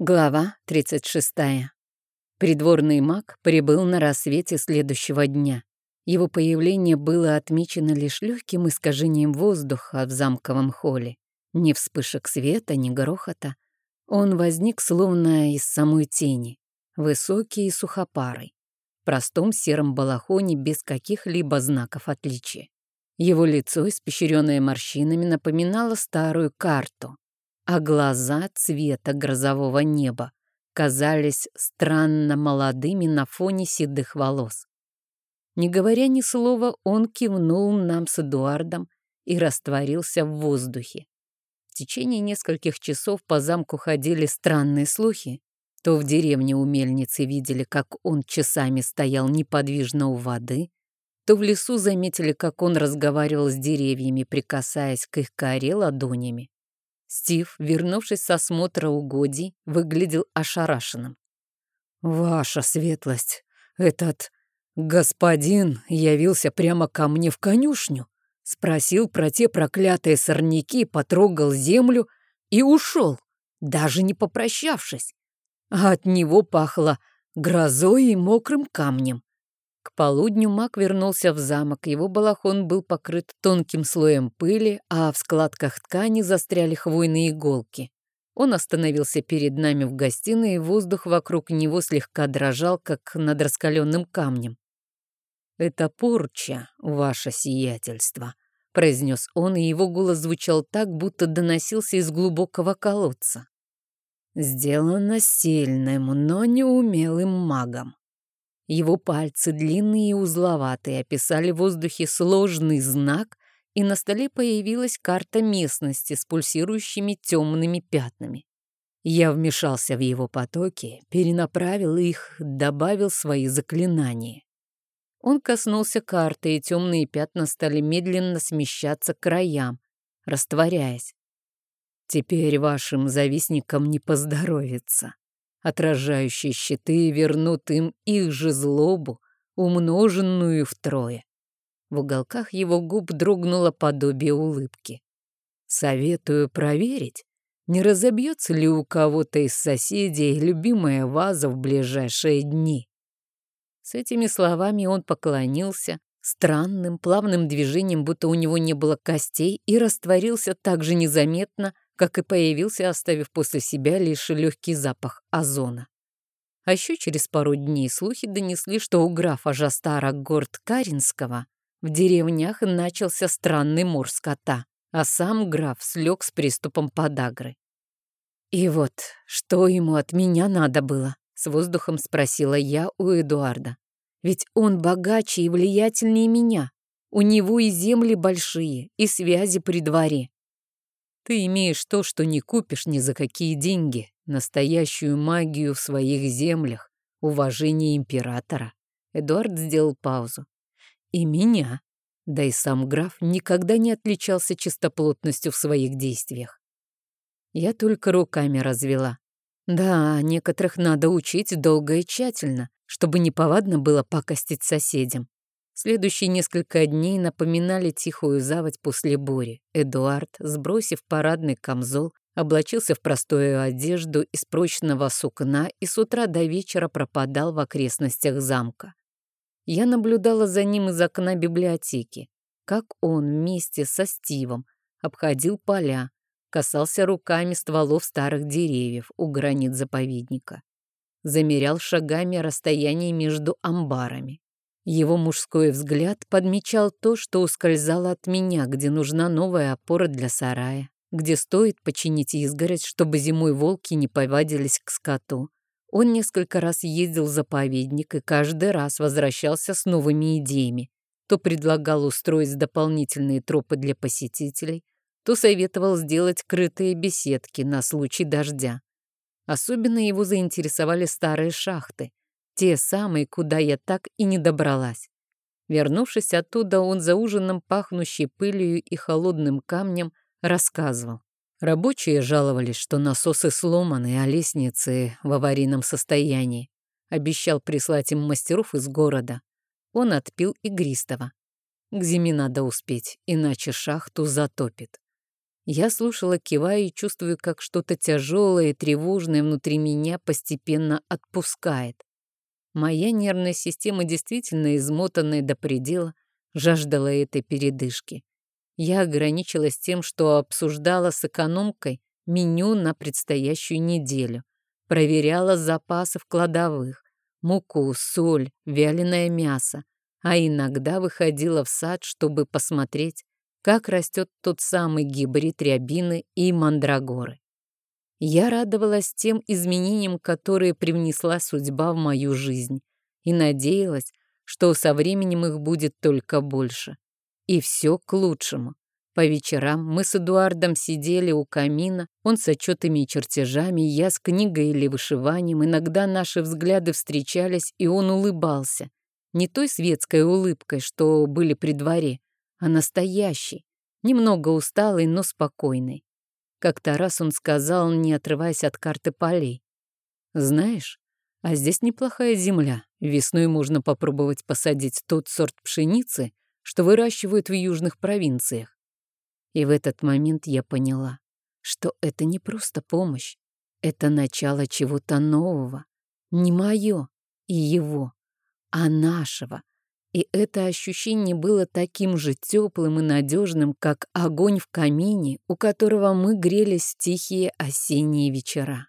Глава 36. Придворный маг прибыл на рассвете следующего дня. Его появление было отмечено лишь легким искажением воздуха в замковом холле. Ни вспышек света, ни грохота. Он возник словно из самой тени, высокий и сухопарый, в простом сером балахоне без каких-либо знаков отличия. Его лицо, испещренное морщинами, напоминало старую карту, а глаза цвета грозового неба казались странно молодыми на фоне седых волос. Не говоря ни слова, он кивнул нам с Эдуардом и растворился в воздухе. В течение нескольких часов по замку ходили странные слухи. То в деревне у мельницы видели, как он часами стоял неподвижно у воды, то в лесу заметили, как он разговаривал с деревьями, прикасаясь к их коре ладонями. Стив, вернувшись с осмотра угодий, выглядел ошарашенным. «Ваша светлость, этот господин явился прямо ко мне в конюшню, спросил про те проклятые сорняки, потрогал землю и ушел, даже не попрощавшись. А от него пахло грозой и мокрым камнем. К полудню маг вернулся в замок, его балахон был покрыт тонким слоем пыли, а в складках ткани застряли хвойные иголки. Он остановился перед нами в гостиной, и воздух вокруг него слегка дрожал, как над раскаленным камнем. «Это порча, ваше сиятельство», — произнес он, и его голос звучал так, будто доносился из глубокого колодца. «Сделано сильным, но неумелым магом. Его пальцы, длинные и узловатые, описали в воздухе сложный знак, и на столе появилась карта местности с пульсирующими темными пятнами. Я вмешался в его потоки, перенаправил их, добавил свои заклинания. Он коснулся карты, и темные пятна стали медленно смещаться к краям, растворяясь. Теперь вашим завистникам не поздоровится. Отражающие щиты вернут им их же злобу, умноженную втрое. В уголках его губ дрогнуло подобие улыбки. Советую проверить, не разобьется ли у кого-то из соседей любимая ваза в ближайшие дни. С этими словами он поклонился, странным, плавным движением, будто у него не было костей, и растворился так же незаметно, как и появился, оставив после себя лишь легкий запах озона. А еще через пару дней слухи донесли, что у графа Жастара Горд Каринского в деревнях начался странный мор скота, а сам граф слег с приступом подагры. «И вот, что ему от меня надо было?» — с воздухом спросила я у Эдуарда. «Ведь он богаче и влиятельнее меня. У него и земли большие, и связи при дворе. Ты имеешь то, что не купишь ни за какие деньги, настоящую магию в своих землях, уважение императора. Эдуард сделал паузу. И меня. Да и сам граф никогда не отличался чистоплотностью в своих действиях. Я только руками развела. Да, некоторых надо учить долго и тщательно, чтобы неповадно было пакостить соседям. Следующие несколько дней напоминали тихую заводь после бури. Эдуард, сбросив парадный камзол, облачился в простую одежду из прочного сукна и с утра до вечера пропадал в окрестностях замка. Я наблюдала за ним из окна библиотеки, как он вместе со Стивом обходил поля, касался руками стволов старых деревьев у границ заповедника, замерял шагами расстояние между амбарами. Его мужской взгляд подмечал то, что ускользало от меня, где нужна новая опора для сарая, где стоит починить изгородь, чтобы зимой волки не повадились к скоту. Он несколько раз ездил в заповедник и каждый раз возвращался с новыми идеями. То предлагал устроить дополнительные тропы для посетителей, то советовал сделать крытые беседки на случай дождя. Особенно его заинтересовали старые шахты, те самые, куда я так и не добралась. Вернувшись оттуда, он за ужином, пахнущий пылью и холодным камнем, рассказывал. Рабочие жаловались, что насосы сломаны, а лестницы в аварийном состоянии. Обещал прислать им мастеров из города. Он отпил игристого. К зиме надо успеть, иначе шахту затопит. Я слушала, кивая и чувствую, как что-то тяжелое и тревожное внутри меня постепенно отпускает. Моя нервная система, действительно измотанная до предела, жаждала этой передышки. Я ограничилась тем, что обсуждала с экономкой меню на предстоящую неделю, проверяла запасы в кладовых, муку, соль, вяленое мясо, а иногда выходила в сад, чтобы посмотреть, как растет тот самый гибрид рябины и мандрагоры. Я радовалась тем изменениям, которые привнесла судьба в мою жизнь, и надеялась, что со временем их будет только больше. И все к лучшему. По вечерам мы с Эдуардом сидели у камина, он с отчетами и чертежами, я с книгой или вышиванием. Иногда наши взгляды встречались, и он улыбался. Не той светской улыбкой, что были при дворе, а настоящий, немного усталый, но спокойный. Как-то раз он сказал, не отрываясь от карты полей. «Знаешь, а здесь неплохая земля. Весной можно попробовать посадить тот сорт пшеницы, что выращивают в южных провинциях». И в этот момент я поняла, что это не просто помощь, это начало чего-то нового. Не мое и его, а нашего, и это ощущение было таким же теплым и надежным, как огонь в камине, у которого мы грелись в тихие осенние вечера.